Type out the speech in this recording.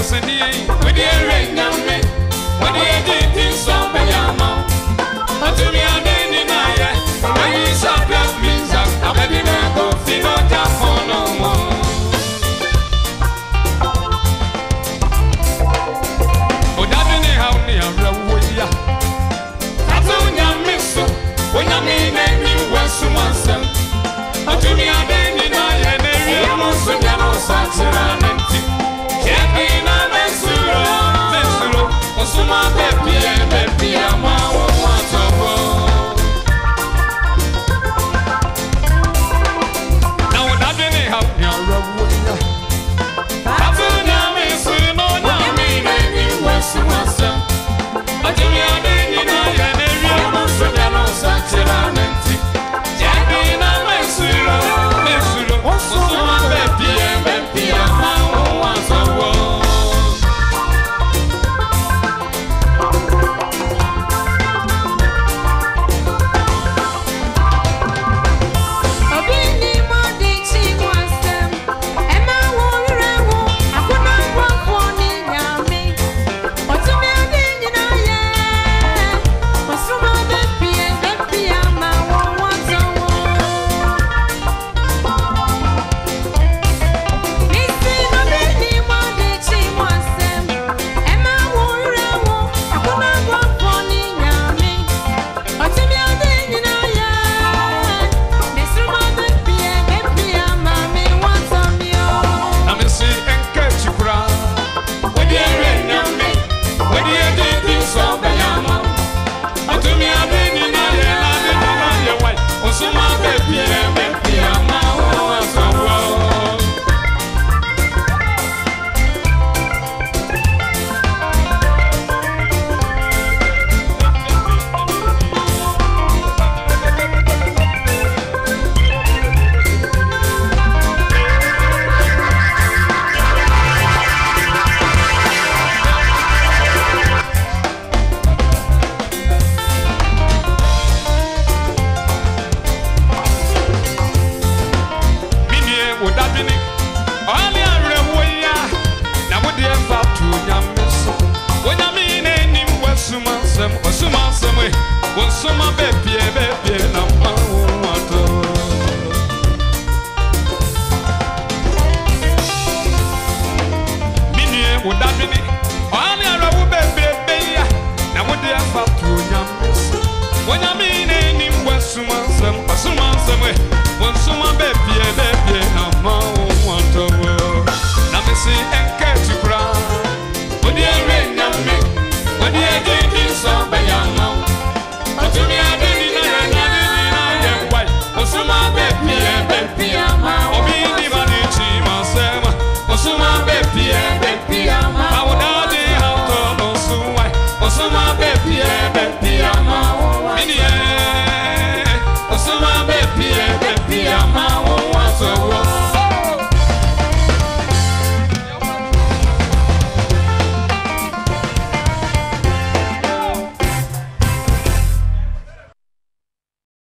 We yi wɛdiɛ rɛ.